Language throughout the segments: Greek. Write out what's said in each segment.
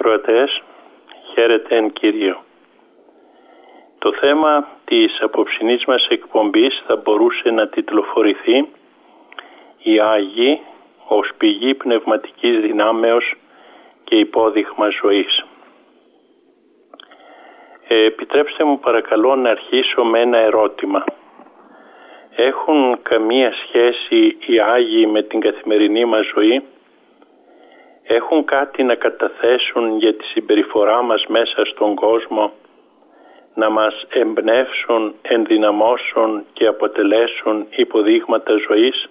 Ακροατές, χαίρετε εν Κύριο. Το θέμα της απόψινής μας εκπομπής θα μπορούσε να τιτλοφορηθεί «Οι Άγιοι ως πηγή πνευματικής δυνάμεως και υπόδειγμα ζωής». Ε, επιτρέψτε μου παρακαλώ να αρχίσω με ένα ερώτημα. Έχουν καμία σχέση οι Άγιοι με την καθημερινή μας ζωή; Έχουν κάτι να καταθέσουν για τη συμπεριφορά μας μέσα στον κόσμο, να μας εμπνεύσουν, ενδυναμώσουν και αποτελέσουν υποδείγματα ζωής;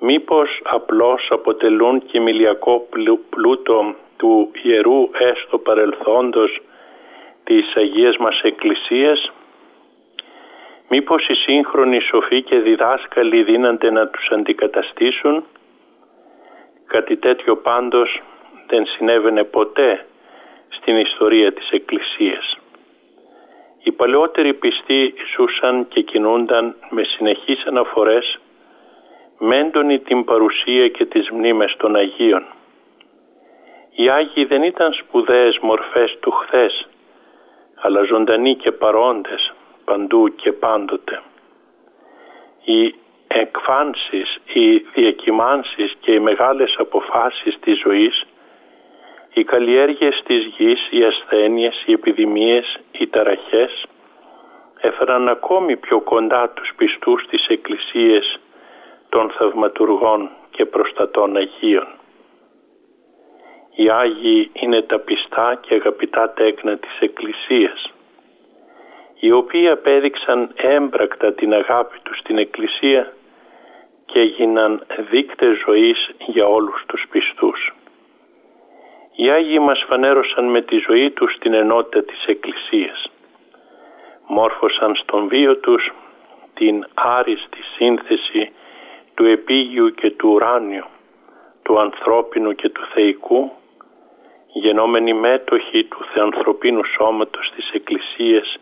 Μήπως απλώς αποτελούν κοιμηλιακό πλούτο του Ιερού έστω παρελθόντος της Αγίας μας Εκκλησίας; Μήπως οι σύγχρονοι σοφοί και διδάσκαλοι δίνανται να τους αντικαταστήσουν; Κάτι τέτοιο πάντως δεν συνέβαινε ποτέ στην ιστορία της Εκκλησίας. Οι παλαιότεροι πιστοί ζούσαν και κινούνταν με συνεχείς αναφορές με έντονη την παρουσία και τις μνήμες των Αγίων. Οι Άγιοι δεν ήταν σπουδαίες μορφές του χθες, αλλά ζωντανοί και παρόντες παντού και πάντοτε. Οι εκφάνσεις, οι διακυμάνσεις και οι μεγάλες αποφάσεις της ζωής, οι καλλιέργειες της γης, οι ασθένειες, οι επιδημίες, οι ταραχές, έφεραν ακόμη πιο κοντά τους πιστούς της εκκλησίες των θαυματουργών και προστατών Αγίων. Οι Άγιοι είναι τα πιστά και αγαπητά τέκνα της Εκκλησίας οι οποίοι απέδειξαν έμπρακτα την αγάπη τους στην Εκκλησία και έγιναν δείκτες ζωής για όλους τους πιστούς. Οι Άγιοι μας φανέρωσαν με τη ζωή τους την ενότητα της Εκκλησίας. Μόρφωσαν στον βίο τους την άριστη σύνθεση του επίγειου και του ουράνιου, του ανθρώπινου και του θεϊκού, γενόμενοι μέτοχοι του θεανθρωπίνου σώματος της Εκκλησίας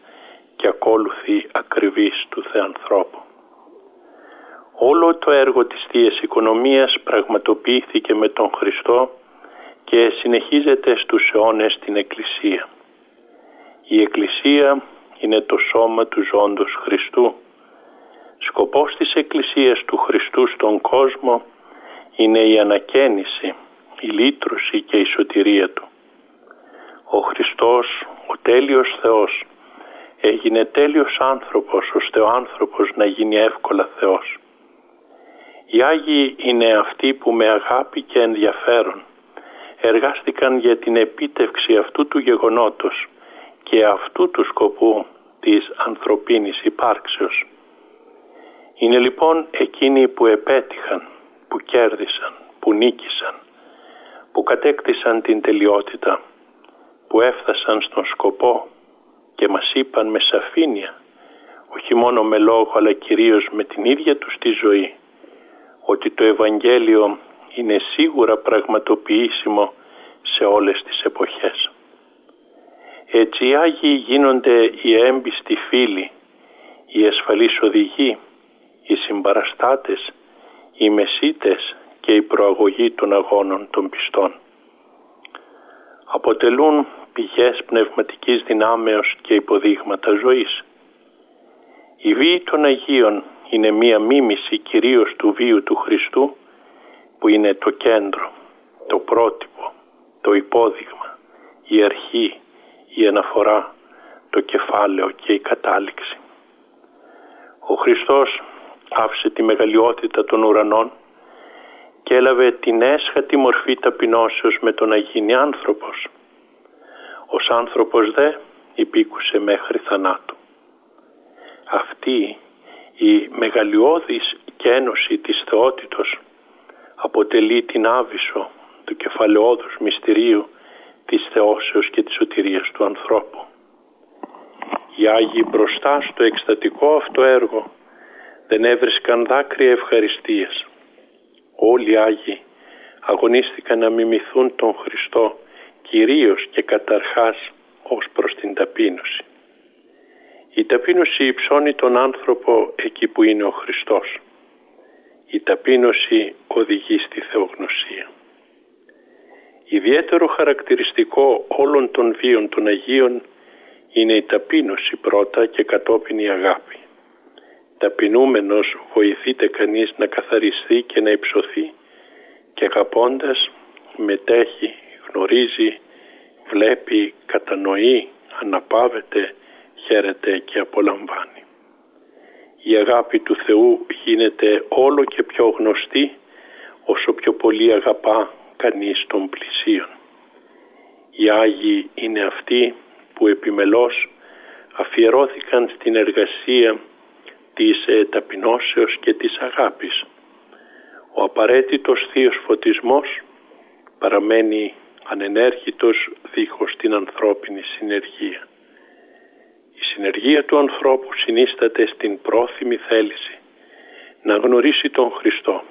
και ακόλουθοι ακριβής του Θεανθρώπου. Όλο το έργο της Θείας Οικονομίας πραγματοποιήθηκε με τον Χριστό και συνεχίζεται στους αιώνες στην Εκκλησία. Η Εκκλησία είναι το σώμα του ζώντος Χριστού. Σκοπός της Εκκλησίας του Χριστού στον κόσμο είναι η ανακαίνιση, η λύτρωση και η σωτηρία Του. Ο Χριστός, ο τέλειος Θεός, έγινε τέλειος άνθρωπος ώστε ο άνθρωπος να γίνει εύκολα Θεός. Οι Άγιοι είναι αυτοί που με αγάπη και ενδιαφέρον εργάστηκαν για την επίτευξη αυτού του γεγονότος και αυτού του σκοπού της ανθρωπίνης υπάρξεως. Είναι λοιπόν εκείνοι που επέτυχαν, που κέρδισαν, που νίκησαν, που κατέκτησαν την τελειότητα, που έφτασαν στον σκοπό και μας είπαν με σαφήνεια, όχι μόνο με λόγο αλλά κυρίως με την ίδια τους τη ζωή, ότι το Ευαγγέλιο είναι σίγουρα πραγματοποιήσιμο σε όλες τις εποχές. Έτσι οι Άγιοι γίνονται οι έμπιστοι φίλοι, οι ασφαλείς οδηγοί, οι συμπαραστάτες, οι μεσίτες και η προαγωγή των αγώνων των πιστών. Αποτελούν πηγές πνευματικής δυνάμεως και υποδείγματα ζωής. Η βίη των Αγίων είναι μία μίμηση κυρίως του βίου του Χριστού που είναι το κέντρο, το πρότυπο, το υπόδειγμα, η αρχή, η αναφορά, το κεφάλαιο και η κατάληξη. Ο Χριστός άφησε τη μεγαλειότητα των ουρανών και έλαβε την έσχατη μορφή ταπεινώσεως με τον να γίνει άνθρωπος. Ως άνθρωπος δε υπήκουσε μέχρι θανάτου. Αυτή η μεγαλειώδης κένωση της θεότητος αποτελεί την άβυσο του κεφαλαιόδους μυστηρίου της θεώσεως και της σωτηρίας του ανθρώπου. Οι Άγιοι μπροστά στο εκστατικό αυτό έργο δεν έβρισκαν δάκρυα ευχαριστίας. Όλοι οι Άγιοι αγωνίστηκαν να μιμηθούν τον Χριστό κυρίως και καταρχάς ως προς την ταπείνωση. Η ταπείνωση υψώνει τον άνθρωπο εκεί που είναι ο Χριστός. Η ταπείνωση οδηγεί στη θεογνωσία. Ιδιαίτερο χαρακτηριστικό όλων των βίων των Αγίων είναι η ταπείνωση πρώτα και κατόπιν η αγάπη. Ταπεινούμενος βοηθείται κανείς να καθαριστεί και να υψωθεί και αγαπώντας μετέχει, γνωρίζει, βλέπει, κατανοεί, αναπαύεται, χαίρεται και απολαμβάνει. Η αγάπη του Θεού γίνεται όλο και πιο γνωστή όσο πιο πολύ αγαπά κανείς τον πλησίον. Οι Άγιοι είναι αυτοί που επιμελώς αφιερώθηκαν στην εργασία της ε, ταπεινώσεως και της αγάπης. Ο απαραίτητος θείος φωτισμός παραμένει ανενέργητος δίχως την ανθρώπινη συνεργία. Η συνεργία του ανθρώπου συνίσταται στην πρόθυμη θέληση να γνωρίσει τον Χριστό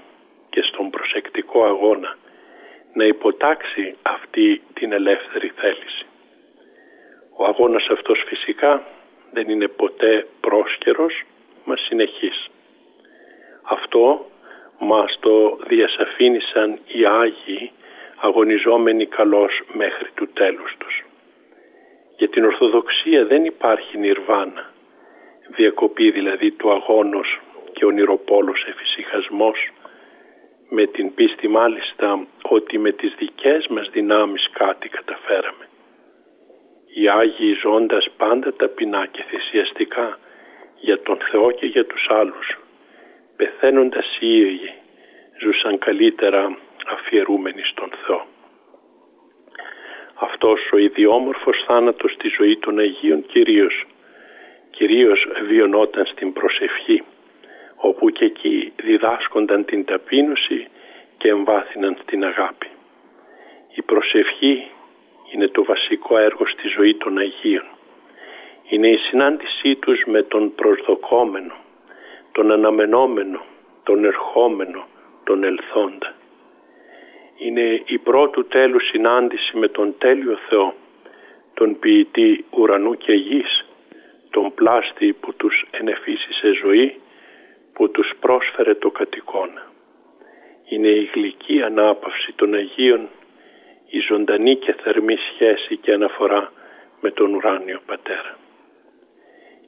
και στον προσεκτικό αγώνα να υποτάξει αυτή την ελεύθερη θέληση. Ο αγώνας αυτός φυσικά δεν είναι ποτέ πρόσκαιρος, μα συνεχής. Αυτό μας το διασαφήνισαν οι Άγιοι αγωνιζόμενοι καλώς μέχρι του τέλους τους. Για την Ορθοδοξία δεν υπάρχει νιρβάνα, διακοπή δηλαδή του αγώνος και ονειροπόλος εφησυχασμός, με την πίστη μάλιστα ότι με τις δικές μας δυνάμεις κάτι καταφέραμε. Οι Άγιοι ζώντας πάντα ταπεινά και θυσιαστικά για τον Θεό και για τους άλλους, πεθαίνοντας οι ίδιοι, ζούσαν καλύτερα αφιερούμενοι στον Θεό. Αυτός ο ιδιόμορφος θάνατος στη ζωή των Αγίων κυρίως, κυρίως βιωνόταν στην προσευχή, όπου και εκεί διδάσκονταν την ταπείνωση και εμβάθυναν την αγάπη. Η προσευχή είναι το βασικό έργο στη ζωή των Αγίων. Είναι η συνάντησή τους με τον προσδοκόμενο, τον αναμενόμενο, τον ερχόμενο, τον ελθόντα. Είναι η πρώτου τέλους συνάντηση με τον τέλειο Θεό, τον ποιητή ουρανού και γης, τον πλάστη που τους ενεφίσισε ζωή, που τους πρόσφερε το κατοικώνα. Είναι η γλυκή ανάπαυση των Αγίων η ζωντανή και θερμή σχέση και αναφορά με τον ουράνιο Πατέρα.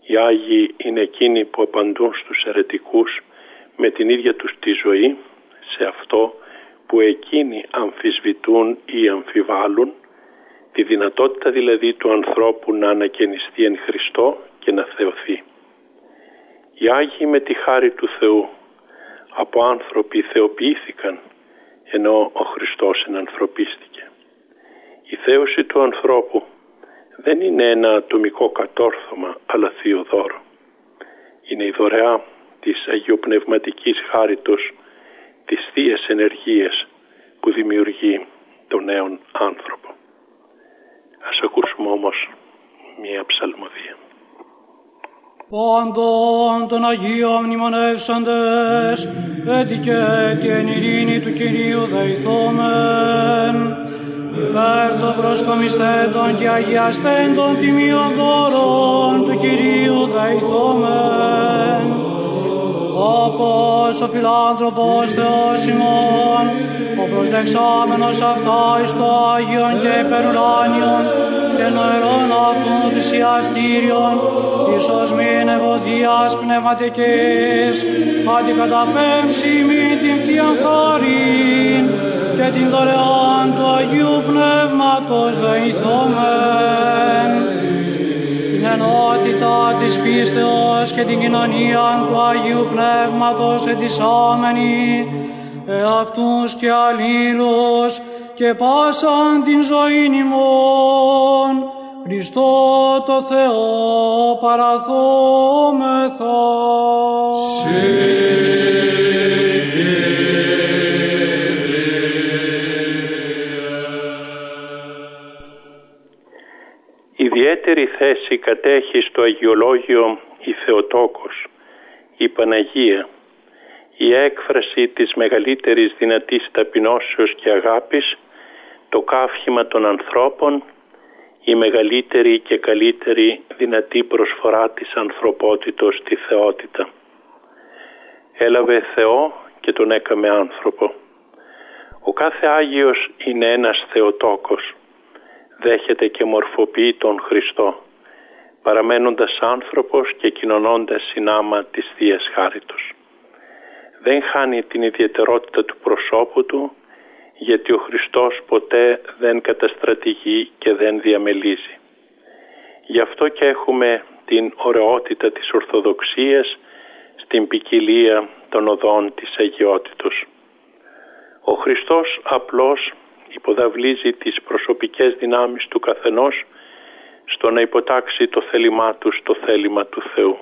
Οι Άγιοι είναι εκείνοι που απαντούν στους αιρετικούς με την ίδια τους τη ζωή σε αυτό που εκείνοι αμφισβητούν ή αμφιβάλλουν τη δυνατότητα δηλαδή του ανθρώπου να ανακαινιστεί εν Χριστώ και να θεωθεί. Οι Άγιοι με τη χάρη του Θεού από άνθρωποι θεοποιήθηκαν ενώ ο Χριστός ενανθρωπίστηκε. Η θέωση του ανθρώπου δεν είναι ένα ατομικό κατόρθωμα αλλά θείο δώρο. Είναι η δωρεά της αγιοπνευματικής χάριτος της θείας ενεργίας που δημιουργεί τον νέον άνθρωπο. Ας ακούσουμε όμως μία ψαλμοδία. Πάντων των Αγίων μνημονεύσαντες, έτυχε την ειρήνη του Κυρίου δεηθόμεν, υπέρ των προσκομιστέντων και αγιαστέντων τιμίων δώρων του Κυρίου δεηθόμεν, Θεοτόπος, ο φιλάνθρωπος Θεός ημών, ο προσδεξάμενος αυτά εις το Άγιον και υπερουράνιον και νοερών αυτού θυσιαστήριον, ίσως μην ευωδίας πνευματικής, αντικαταπέμψει μη την Θείαν Χάριν και την δωρεάν του Αγίου Πνεύματος δεηθόμεν την ενότητα της πίστεως και την κοινωνία του Αγίου Πνεύματος ετισάμενη, εαυτούς και αλλήλους και πάσαν την ζωή ημών, Χριστό το Θεό παραθόμεθα. Ιδιαίτερη θέση κατέχει στο Αγιολόγιο η Θεοτόκος, η Παναγία, η έκφραση της μεγαλύτερης δυνατής ταπεινώσεως και αγάπης, το καύχημα των ανθρώπων, η μεγαλύτερη και καλύτερη δυνατή προσφορά της ανθρωπότητος στη θεότητα. Έλαβε Θεό και τον έκαμε άνθρωπο. Ο κάθε Άγιος είναι ένας Θεοτόκος. Δέχεται και μορφοποιεί τον Χριστό, παραμένοντας άνθρωπος και κοινωνώντας συνάμα της Θείας Χάριτος. Δεν χάνει την ιδιαιτερότητα του προσώπου του, γιατί ο Χριστός ποτέ δεν καταστρατηγεί και δεν διαμελίζει. Γι' αυτό και έχουμε την ωραιότητα της Ορθοδοξίας στην ποικιλία των οδών της αγιότητος. Ο Χριστός απλώς υποδαβλίζει τις προσωπικές δυνάμεις του καθενός στο να υποτάξει το θέλημά τους στο θέλημα του Θεού.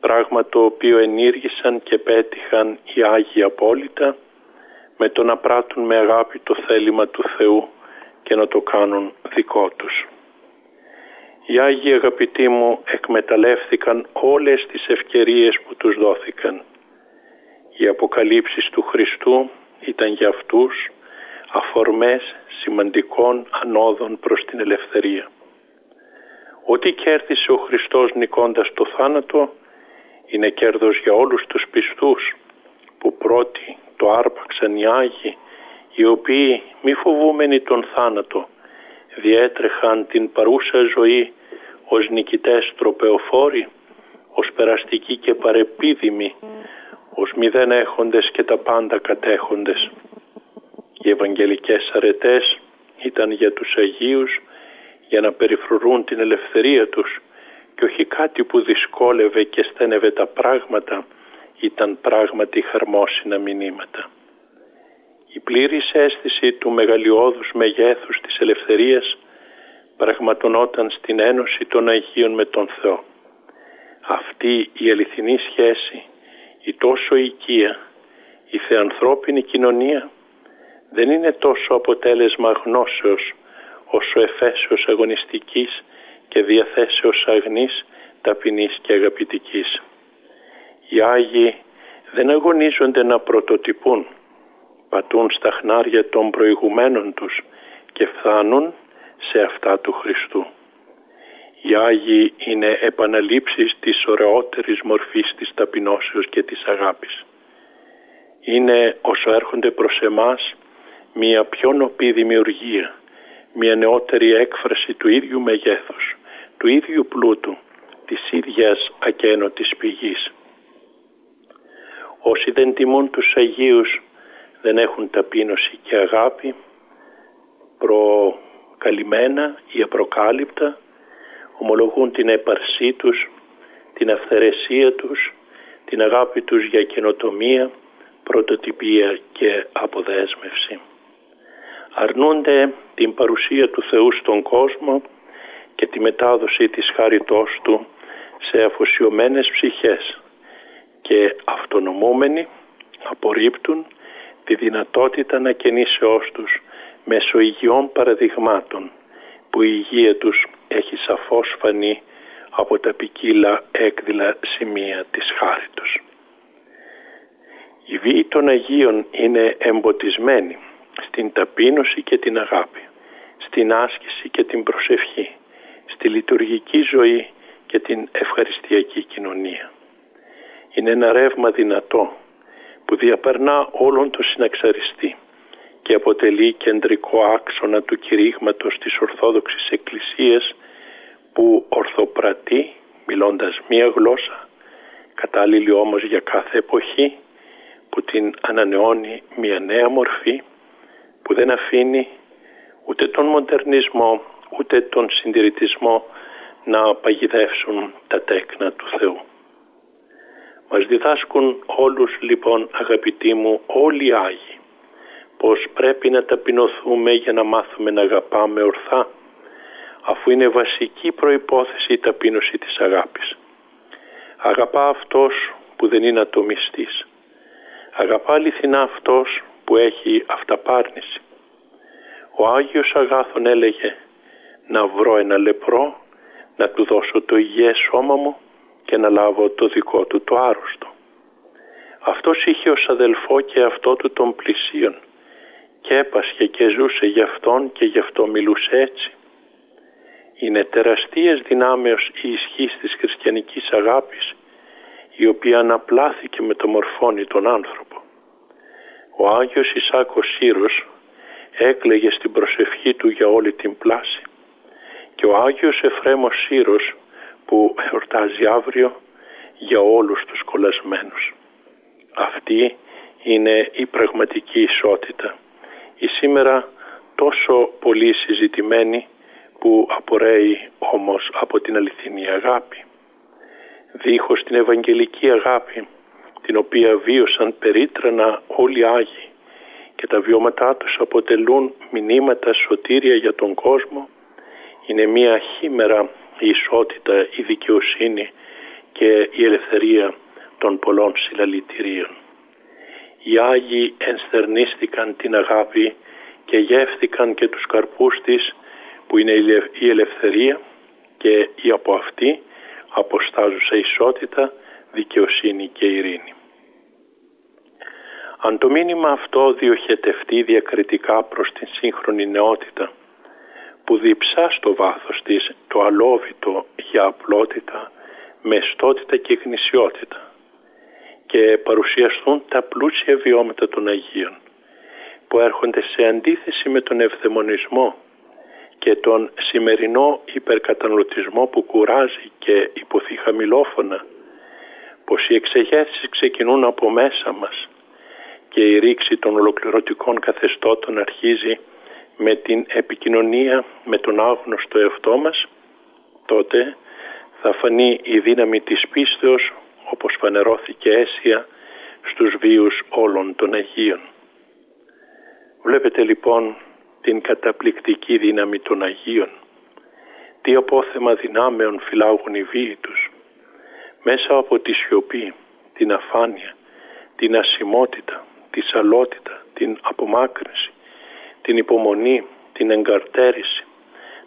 Πράγμα το οποίο ενήργησαν και πέτυχαν οι Άγιοι απόλυτα με το να πράττουν με αγάπη το θέλημα του Θεού και να το κάνουν δικό τους. Οι Άγιοι αγαπητοί μου εκμεταλλεύθηκαν όλες τις ευκαιρίες που τους δόθηκαν. Οι αποκαλύψεις του Χριστού ήταν για αυτούς αφορμές σημαντικών ανόδων προς την ελευθερία. Ό,τι κέρδισε ο Χριστός νικώντας το θάνατο είναι κέρδος για όλους τους πιστούς που πρώτοι το άρπαξαν οι Άγιοι οι οποίοι μη φοβούμενοι τον θάνατο διέτρεχαν την παρούσα ζωή ως νικητές τροπεοφόροι, ως περαστικοί και παρεπίδημοι, ως μηδέν έχοντες και τα πάντα κατέχοντες. Οι Ευαγγελικές αρετές ήταν για τους Αγίους για να περιφρουρούν την ελευθερία τους και όχι κάτι που δυσκόλευε και στένευε τα πράγματα ήταν πράγματι χαρμόσυνα μηνύματα. Η πλήρης αίσθηση του μεγαλειώδους μεγέθους της ελευθερίας πραγματονόταν στην ένωση των Αγίων με τον Θεό. Αυτή η αληθινή σχέση, η τόσο οικία, η θεανθρώπινη κοινωνία δεν είναι τόσο αποτέλεσμα γνώσεως όσο εφέσεως αγωνιστικής και διαθέσεως αγνής, ταπεινής και αγαπητικής. Οι Άγιοι δεν αγωνίζονται να πρωτοτυπούν, πατούν στα χνάρια των προηγουμένων τους και φτάνουν σε αυτά του Χριστού. Οι Άγιοι είναι επαναλήψεις της ωραιότερης μορφής της ταπεινώσεως και της αγάπης. Είναι όσο έρχονται προς εμάς μια πιο νοπή δημιουργία, μια νεότερη έκφραση του ίδιου μεγέθους, του ίδιου πλούτου, της ίδιας ακένωτης πηγής. Όσοι δεν τιμούν τους Αγίους δεν έχουν ταπείνωση και αγάπη, προκαλυμμένα ή απροκάλυπτα, ομολογούν την έπαρσή τους, την αυθαιρεσία τους, την αγάπη τους για καινοτομία, πρωτοτυπία και αποδέσμευση. Αρνούνται την παρουσία του Θεού στον κόσμο και τη μετάδοση της χάριτός Του σε αφοσιωμένες ψυχές και αυτονομούμενοι απορρίπτουν τη δυνατότητα ανακαινήσεώς τους μέσω υγιών παραδειγμάτων που η υγεία τους έχει σαφώς φανεί από τα ποικίλα έκδηλα σημεία της χάριτος. Η βίη των Αγίων είναι εμποτισμένη στην ταπείνωση και την αγάπη, στην άσκηση και την προσευχή, στη λειτουργική ζωή και την ευχαριστιακή κοινωνία. Είναι ένα ρεύμα δυνατό που διαπερνά όλον το συναξαριστή και αποτελεί κεντρικό άξονα του κηρύγματος της Ορθόδοξης Εκκλησίας που ορθοπρατεί μιλώντας μία γλώσσα κατάλληλη όμως για κάθε εποχή που την ανανεώνει μία νέα μορφή που δεν αφήνει ούτε τον μοντερνισμό ούτε τον συντηρητισμό να παγιδεύσουν τα τέκνα του Θεού. Μας διδάσκουν όλους λοιπόν αγαπητοί μου όλοι οι Άγιοι πως πρέπει να ταπεινωθούμε για να μάθουμε να αγαπάμε ορθά αφού είναι βασική προϋπόθεση η ταπείνωση της αγάπης. Αγαπά αυτός που δεν είναι ατομιστής. Αγαπά αληθινά αυτός που έχει αυταπάρνηση. Ο Άγιος Αγάθων έλεγε να βρω ένα λεπρό, να του δώσω το υγιές σώμα μου και να λάβω το δικό του το άρρωστο. Αυτός είχε ως αδελφό και αυτό του των πλησίων και έπασχε και ζούσε γι' αυτόν και γι' αυτό μιλούσε έτσι. Είναι τεραστίες δυνάμεως η ισχύ της χριστιανικής αγάπης η οποία αναπλάθηκε με το μορφώνει τον άνθρωπο. Ο Άγιος Ισάκος Σύρος έκλαιγε στην προσευχή του για όλη την πλάση και ο Άγιος Εφρέμος Σύρος που εορτάζει αύριο για όλους τους κολλασμένους. Αυτή είναι η πραγματική ισότητα. Η σήμερα τόσο πολύ συζητημένη που απορρέει όμως από την αληθινή αγάπη. Δίχως την Ευαγγελική αγάπη την οποία βίωσαν περίτρανα όλοι οι Άγιοι και τα βιώματά τους αποτελούν μηνύματα σωτήρια για τον κόσμο είναι μια χήμερα η ισότητα, η δικαιοσύνη και η ελευθερία των πολλών συλλαλητηρίων. Οι Άγιοι ενστερνίστηκαν την αγάπη και γεύθηκαν και τους καρπούς της που είναι η ελευθερία και η από αυτή αποστάζουσα ισότητα, δικαιοσύνη και ειρήνη. Αν το μήνυμα αυτό διοχετευτεί διακριτικά προς την σύγχρονη νεότητα που διψά στο βάθος της το αλόβητο για απλότητα, μεστότητα και γνησιότητα και παρουσιαστούν τα πλούσια βιώματα των Αγίων που έρχονται σε αντίθεση με τον ευδαιμονισμό και τον σημερινό υπερκαταναλωτισμό που κουράζει και υποθεί χαμηλόφωνα πως οι εξεγέρσεις ξεκινούν από μέσα μας και η ρήξη των ολοκληρωτικών καθεστώτων αρχίζει με την επικοινωνία με τον άγνωστο εαυτό μας τότε θα φανεί η δύναμη της πίστεως όπως φανερώθηκε αίσια στους βίους όλων των Αγίων. Βλέπετε λοιπόν την καταπληκτική δύναμη των Αγίων. Τι απόθεμα δυνάμεων φυλάγουν οι βίοι τους. Μέσα από τη σιωπή, την αφάνεια, την ασημότητα, τη σαλότητα, την απομάκρυνση, την υπομονή, την εγκαρτέρηση,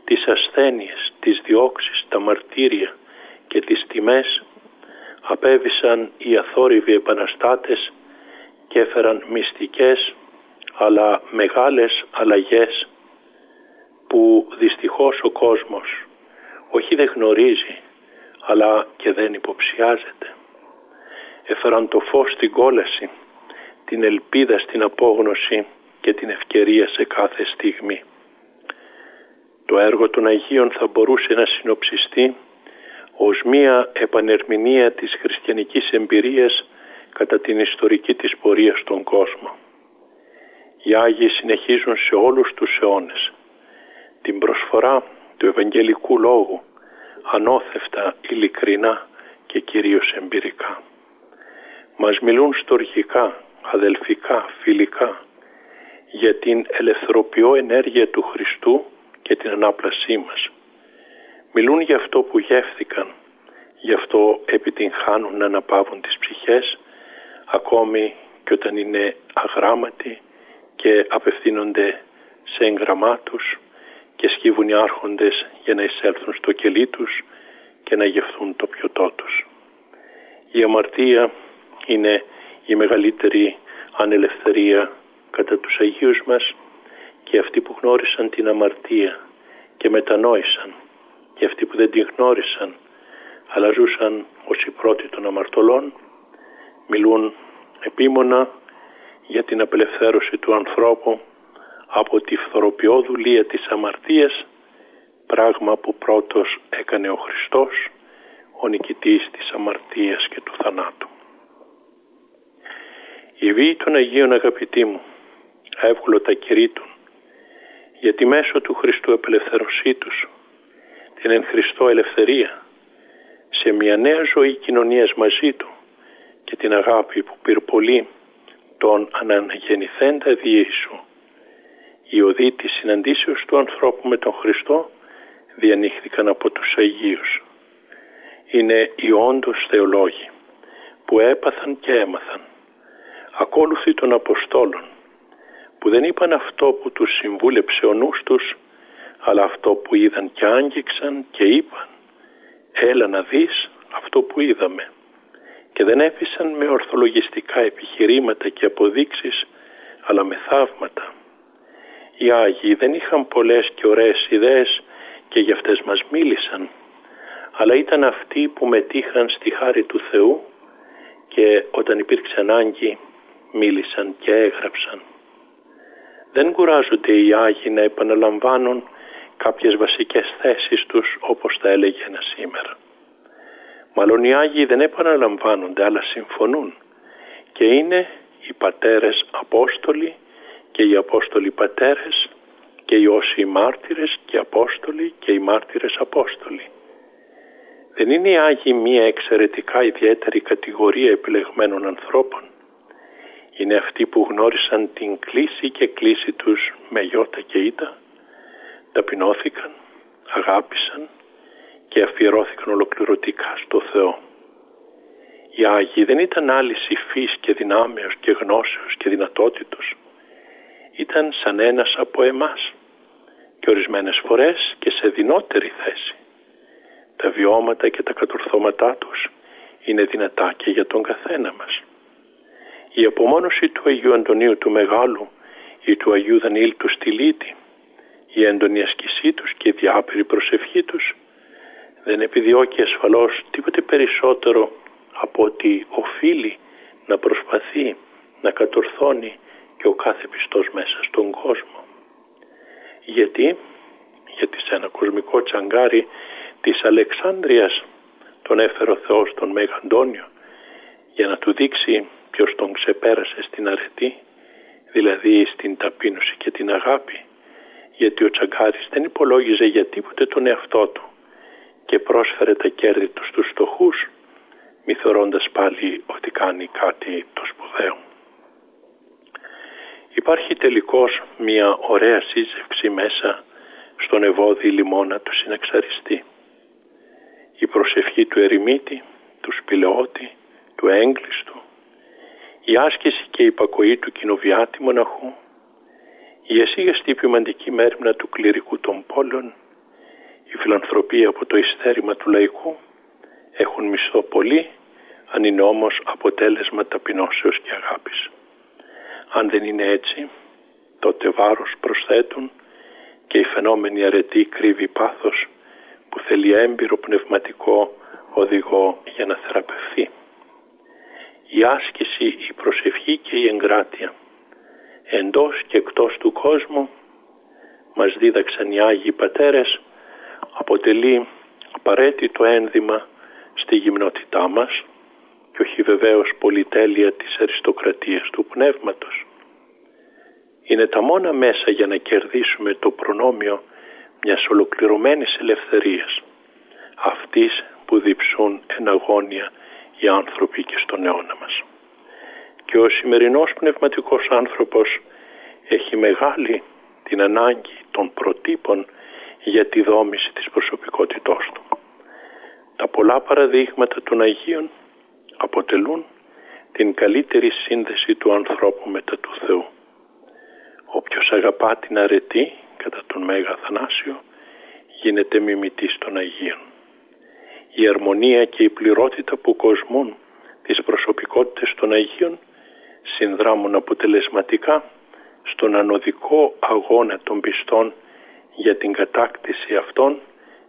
τις ασθένειες, τις διώξεις, τα μαρτύρια και τις τιμές απέβησαν οι αθόρυβοι επαναστάτες και έφεραν μυστικές αλλά μεγάλες αλλαγές που δυστυχώς ο κόσμος όχι δεν γνωρίζει αλλά και δεν υποψιάζεται. Έφεραν το φως στην κόλαση, την ελπίδα στην απόγνωση και την ευκαιρία σε κάθε στιγμή. Το έργο των Αγίων θα μπορούσε να συνοψιστεί ως μία επανερμηνία της χριστιανικής εμπειρίας κατά την ιστορική της πορεία στον κόσμο. Οι Άγιοι συνεχίζουν σε όλους τους αιώνες την προσφορά του Ευαγγελικού Λόγου ανώθευτα, ειλικρινά και κυρίως εμπειρικά. Μας μιλούν στοργικά, αδελφικά, φιλικά για την ελευθερωποιό ενέργεια του Χριστού και την ανάπλασή μας. Μιλούν για αυτό που γεύθηκαν, γι' αυτό επιτυγχάνουν να αναπαύουν τις ψυχές ακόμη και όταν είναι αγράμματοι και απευθύνονται σε εγγραμμάτους και σκύβουν οι άρχοντες για να εισέλθουν στο κελί τους και να γευθούν το πιωτό τους. Η αμαρτία είναι η μεγαλύτερη ανελευθερία κατά τους Αγίους μας και αυτοί που γνώρισαν την αμαρτία και μετανόησαν και αυτοί που δεν την γνώρισαν αλλά ζούσαν ως οι πρώτοι των αμαρτωλών μιλούν επίμονα για την απελευθέρωση του ανθρώπου από τη φθοροποιό δουλεία της αμαρτίας, πράγμα που πρώτος έκανε ο Χριστός, ο νικητής της αμαρτίας και του θανάτου. Η βίη των Αγίων αγαπητοί μου, εύγλωτα κηρύττουν, γιατί μέσω του Χριστού απελευθέρωσή τους, την εν Χριστώ ελευθερία, σε μια νέα ζωή κοινωνίας μαζί Του και την αγάπη που πυρπολεί τον αναγεννηθέντα Ιησού. Οι οδοί της συναντήσεως του ανθρώπου με τον Χριστό διανοίχθηκαν από τους Αγίους. Είναι οι όντως θεολόγοι που έπαθαν και έμαθαν. Ακόλουθοι των Αποστόλων που δεν είπαν αυτό που τους συμβούλεψε ο νους τους αλλά αυτό που είδαν και άγγιξαν και είπαν έλα να δεις αυτό που είδαμε και δεν έφυσαν με ορθολογιστικά επιχειρήματα και αποδείξεις αλλά με θαύματα. Οι Άγιοι δεν είχαν πολλές και ωραίες ιδέες και για αυτές μας μίλησαν αλλά ήταν αυτοί που μετήχαν στη χάρη του Θεού και όταν υπήρξε ανάγκη μίλησαν και έγραψαν. Δεν κουράζονται οι Άγιοι να επαναλαμβάνουν κάποιες βασικές θέσεις τους όπως τα έλεγε ένα σήμερα. Μάλλον οι Άγιοι δεν επαναλαμβάνονται αλλά συμφωνούν και είναι οι πατέρες Απόστολοι και οι Απόστολοι πατέρες και οι όσοι οι μάρτυρες και οι Απόστολοι και οι μάρτυρες Απόστολοι. Δεν είναι οι Άγιοι μία εξαιρετικά ιδιαίτερη κατηγορία επιλεγμένων ανθρώπων. Είναι αυτοί που γνώρισαν την κλίση και κλίση τους με γιώτα και ήττα, ταπεινώθηκαν, αγάπησαν και αφιερώθηκαν ολοκληρωτικά στο Θεό. Οι Άγιοι δεν ήταν άλλοι υφής και δυνάμεως και γνώσεως και δυνατότητος. Ήταν σαν ένας από εμάς και ορισμένες φορές και σε δυνότερη θέση. Τα βιώματα και τα κατορθώματά τους είναι δυνατά και για τον καθένα μας. Η απομόνωση του Αγίου Αντωνίου του Μεγάλου ή του Αγίου Δανίλ του Στυλίτη, η έντονη ασκησή τους και η διάπηρη προσευχή τους δεν επιδιώκει ασφαλώς τίποτε περισσότερο από ότι οφείλει να προσπαθεί να κατορθώνει και ο κάθε πιστός μέσα στον κόσμο. Γιατί, γιατί σε ένα κοσμικό τσαγκάρι της Αλεξάνδρειας τον έφερε ο Θεός τον Μέγα Αντώνιο για να του δείξει ποιος τον ξεπέρασε στην αρετή, δηλαδή στην ταπείνωση και την αγάπη, γιατί ο Τσαγκάρης δεν υπολόγιζε για τίποτε τον εαυτό του και πρόσφερε τα κέρδη του στους στοχούς, μη θεωρώντας πάλι ότι κάνει κάτι το σπουδαίο. Υπάρχει τελικώς μια ωραία σύζευξη μέσα στον ευώδη λιμόνα του συνεξαριστή. Η προσευχή του ερημίτη, του σπηλαιώτη, του έγκλειστου, η άσκηση και η υπακοή του κοινοβιάτη μοναχού, η εσύγαστη ποιμαντική μέρημνα του κληρικού των πόλεων, η φιλανθρωπία από το ειστέρημα του λαϊκού έχουν μισθό πολύ, αν είναι όμως αποτέλεσμα ταπεινώσεως και αγάπης. Αν δεν είναι έτσι, τότε βάρος προσθέτουν και η φαινόμενη αρετή κρύβει πάθος που θέλει έμπειρο πνευματικό οδηγό για να θεραπευθεί. Η άσκηση, η προσευχή και η εγκράτεια εντός και εκτός του κόσμου μας δίδαξαν οι Άγιοι Πατέρες αποτελεί απαραίτητο ένδυμα στη γυμνότητά μας και όχι βεβαίως πολυτέλεια της αριστοκρατίας του πνεύματος. Είναι τα μόνα μέσα για να κερδίσουμε το προνόμιο μιας ολοκληρωμένης ελευθερίας, αυτής που διψούν εναγώνια οι άνθρωποι και στον αιώνα μας. Και ο σημερινός πνευματικός άνθρωπος έχει μεγάλη την ανάγκη των προτύπων για τη δόμηση της προσωπικότητός του. Τα πολλά παραδείγματα των Αγίων αποτελούν την καλύτερη σύνδεση του ανθρώπου μετά του Θεού. Όποιος αγαπά την αρετή κατά τον Μέγα Θανάσιο γίνεται μιμητής των Αγίων. Η αρμονία και η πληρότητα που κοσμούν τις προσωπικότητες των Αγίων συνδράμουν αποτελεσματικά στον ανωδικό αγώνα των πιστών για την κατάκτηση αυτών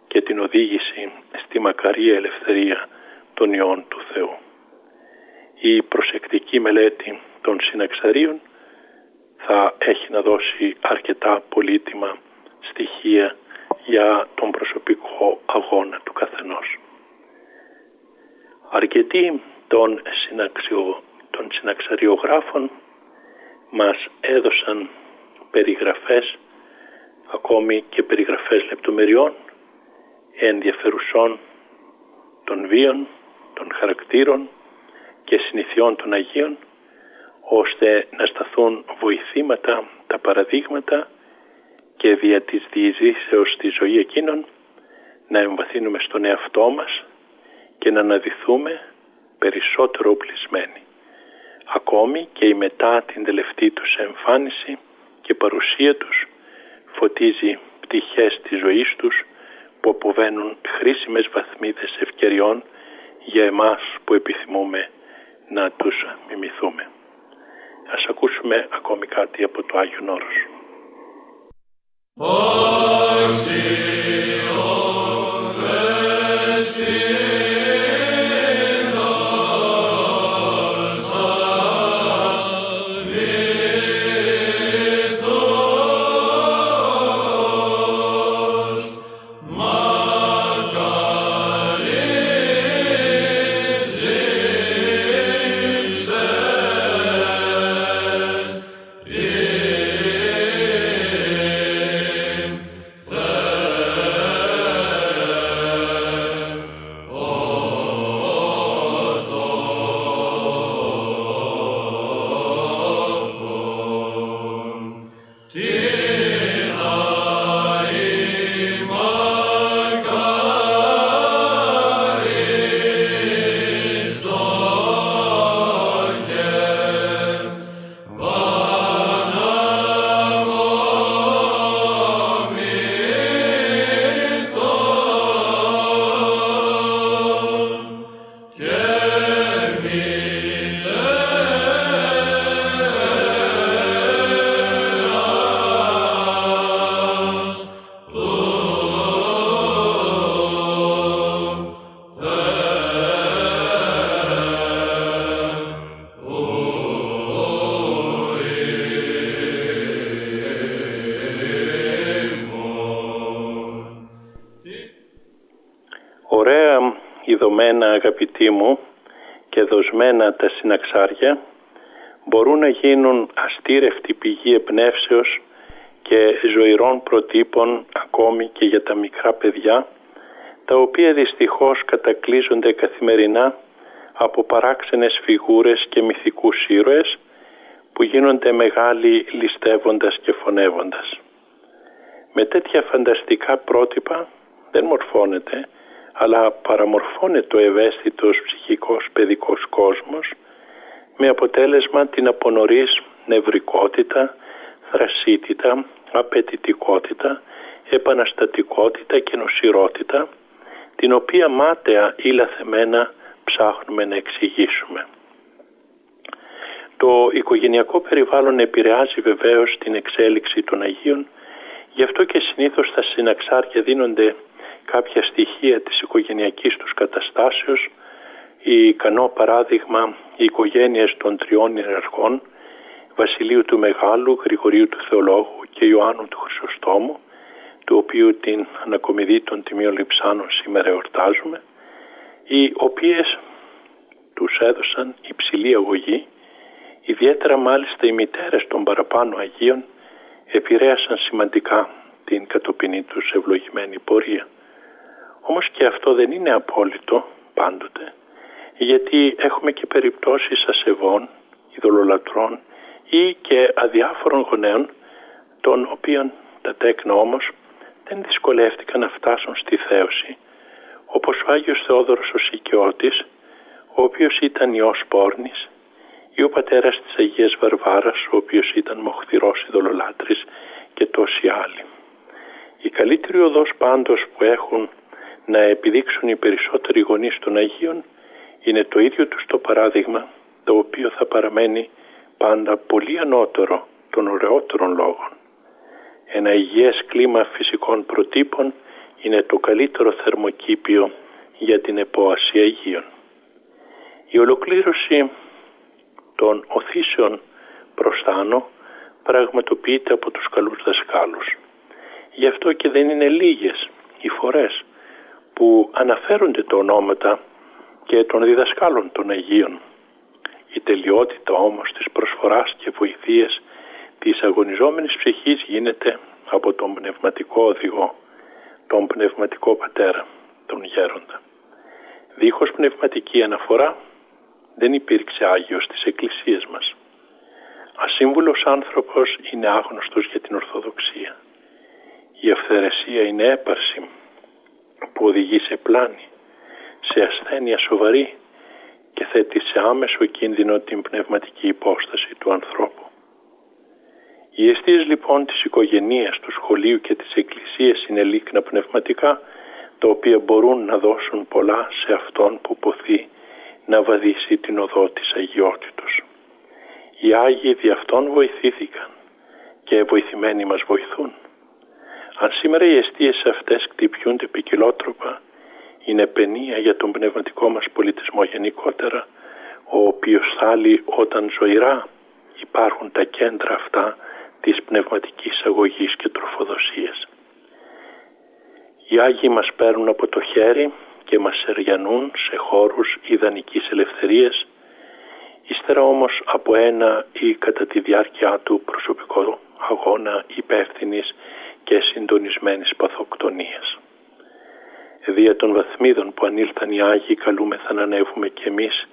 και την οδήγηση στη μακαρία ελευθερία των ιών του Θεού. η προσεκτική μελέτη των συναξαρίων θα έχει να δώσει αρκετά πολύτιμα στοιχεία για τον προσωπικό αγώνα του καθενός. Αρκετοί των, συναξιο, των συναξαριογράφων μας έδωσαν περιγραφές, ακόμη και περιγραφές λεπτομεριών, ενδιαφερουσών των βίων, των χαρακτήρων και συνηθιών των Αγίων, ώστε να σταθούν βοηθήματα τα παραδείγματα και δια της διεζήσεως στη ζωή εκείνων να εμβαθύνουμε στον εαυτό μας και να αναδυθούμε περισσότερο οπλισμένοι. Ακόμη και η μετά την τελευταία τους εμφάνιση και παρουσία τους φωτίζει πτυχές της ζωής τους που αποβαίνουν χρήσιμες βαθμίδες ευκαιριών για εμάς που επιθυμούμε να τους μιμηθούμε. Ας ακούσουμε ακόμη κάτι από το Άγιο Όρος. Δοσμένα τα συναξάρια μπορούν να γίνουν αστήρευτη πηγή εμπνεύσεως και ζωηρών προτύπων ακόμη και για τα μικρά παιδιά τα οποία δυστυχώς κατακλείζονται καθημερινά από παράξενες φιγούρες και μυθικούς ήρωες που γίνονται μεγάλοι ληστεύοντας και φωνεύοντας. Με τέτοια φανταστικά πρότυπα δεν μορφώνεται αλλά παραμορφώνεται ο ευαίσθητος ψυχικός παιδικός κόσμος με αποτέλεσμα την απονορής νευρικότητα, θρασίτητα, απαιτητικότητα, επαναστατικότητα και νοσηρότητα την οποία μάταια ή λαθεμένα ψάχνουμε να εξηγήσουμε. Το οικογενειακό περιβάλλον επηρεάζει βεβαίως την εξέλιξη των Αγίων, γι' αυτό και συνήθως στα συναξάρια δίνονται κάποια στοιχεία της οικογενειακής τους καταστάσεως, η ικανό παράδειγμα οι οικογένειες των τριών ιεραρχών, Βασιλείου του Μεγάλου, Γρηγορίου του Θεολόγου και Ιωάννου του Χρυσοστόμου, του οποίου την ανακομιδή των Τιμίων Λιψάνων σήμερα εορτάζουμε, οι οποίες τους έδωσαν υψηλή αγωγή, ιδιαίτερα μάλιστα οι μητέρες των παραπάνω Αγίων επηρέασαν σημαντικά την κατοπινή τους ευλογημένη πορεία. Όμως και αυτό δεν είναι απόλυτο πάντοτε, γιατί έχουμε και περιπτώσεις ασεβών, ειδωλολατρών ή και αδιάφορων γονέων, των οποίων τα τέκνα όμως δεν δυσκολεύτηκαν να φτάσουν στη θέωση, όπως ο Άγιος Θεόδωρος ο Σικιώτης, ο οποίος ήταν ιός πόρνης, ή ο πατέρας της Αγίας Βαρβάρας, ο οποίος ήταν μοχθηρός ειδωλολάτρης και τόσοι άλλοι. Η καλύτερη οδός πάντως που έχουν να επιδείξουν οι περισσότεροι γονείς των Αγίων είναι το ίδιο τους το παράδειγμα το οποίο θα παραμένει πάντα πολύ ανώτερο των ωραιότερων λόγων. Ένα υγιές κλίμα φυσικών προτύπων είναι το καλύτερο θερμοκήπιο για την επόαση Αγίων. Η ολοκλήρωση των οθήσεων προς άνω πραγματοποιείται από τους καλούς δασκάλους. Γι' αυτό και δεν είναι λίγες οι φορές που αναφέρονται τα ονόματα και των διδασκάλων των Αγίων. Η τελειότητα όμως της προσφοράς και βοηθείας της αγωνιζόμενης ψυχής γίνεται από τον πνευματικό οδηγό, τον πνευματικό πατέρα, τον γέροντα. Δίχως πνευματική αναφορά δεν υπήρξε Άγιος στις εκκλησίες μας. Ασύμβουλος άνθρωπος είναι άγνωστος για την Ορθοδοξία. Η ευθερεσία είναι έπαρση που οδηγεί σε πλάνη, σε ασθένεια σοβαρή και θέτει σε άμεσο κίνδυνο την πνευματική υπόσταση του ανθρώπου. Οι αιστείες λοιπόν της οικογενείας, του σχολείου και της εκκλησίας είναι λίκνα πνευματικά, τα οποία μπορούν να δώσουν πολλά σε αυτόν που ποθεί να βαδίσει την οδό της αγιότητος. Οι Άγιοι δι' αυτόν βοηθήθηκαν και βοηθημένοι μας βοηθούν. Αν σήμερα οι αιστείες αυτές κτυπιούνται ποικιλότροπα, είναι παινία για τον πνευματικό μας πολιτισμό γενικότερα, ο οποίος θάλει όταν ζωηρά υπάρχουν τα κέντρα αυτά της πνευματικής αγωγής και τροφοδοσίας. Οι Άγιοι μας παίρνουν από το χέρι και μας εριανούν σε χώρους ιδανικής ελευθερίας, ύστερα όμως από ένα ή κατά τη διάρκεια του προσωπικό αγώνα υπεύθυνης και συντονισμένης παθοκτονίας. Δια των βαθμίδων που ανήλθαν οι Άγιοι καλούμεθα να ανέβουμε κι εμείς,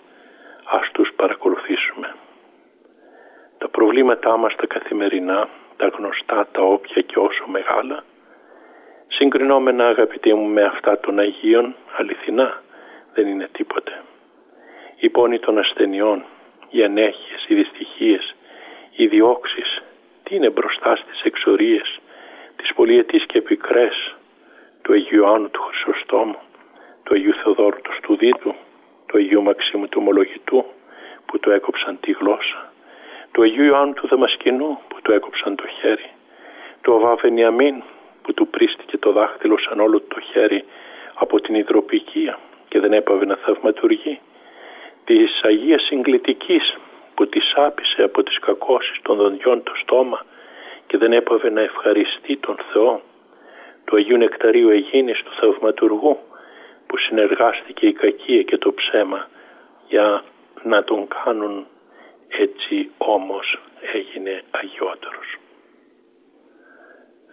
ας τους παρακολουθήσουμε. Τα προβλήματά μας τα καθημερινά, τα γνωστά, τα όποια και όσο μεγάλα, συγκρινόμενα αγαπητοί μου με αυτά των Αγίων, αληθινά δεν είναι τίποτε. Οι πόνοι των ασθενειών, οι ανέχειες, οι δυστυχίες, οι διώξεις, τι είναι μπροστά στις εξορίες, τις πολιετής και πικρές του Αγίου Ιωάννου του Χρυσοστόμου, του Αγίου Θεοδόρου του Στουδίτου, του Αγίου Μαξίμου του Ομολογητού που του έκοψαν τη γλώσσα, του Αγίου Ιωάννου του Δαμασκηνού που του έκοψαν το χέρι, του Αβά Βενιαμίν που του πρίστηκε το δάχτυλο σαν όλο το χέρι από την υδροπικία και δεν έπαβε να θαυματουργεί, της Αγίας Συγκλητικής που της άπησε από τις κακώσεις των δοντιών το στόμα και δεν έπαβε να ευχαριστεί τον Θεό, του Αγίου Νεκταρίου Αιγίνης του Θαυματουργού που συνεργάστηκε η κακία και το ψέμα για να τον κάνουν έτσι όμως έγινε αγιότερος.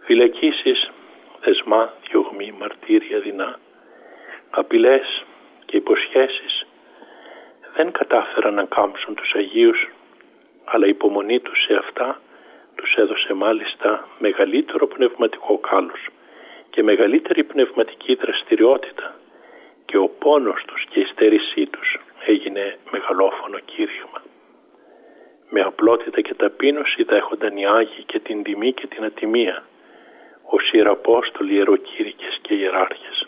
Φυλακίσεις, δεσμά, διωγμή, μαρτύρια δεινά, απειλές και υποσχέσεις δεν κατάφεραν να κάμψουν τους Αγίους, αλλά η υπομονή τους σε αυτά τους έδωσε μάλιστα μεγαλύτερο πνευματικό κάλος και μεγαλύτερη πνευματική δραστηριότητα και ο πόνος τους και η στέρησή τους έγινε μεγαλόφωνο κήρυγμα. Με απλότητα και ταπείνωση δέχονταν οι Άγιοι και την τιμή και την ατιμία, ως ιεραπόστολοι, ιεροκήρυκες και ιεράρχες.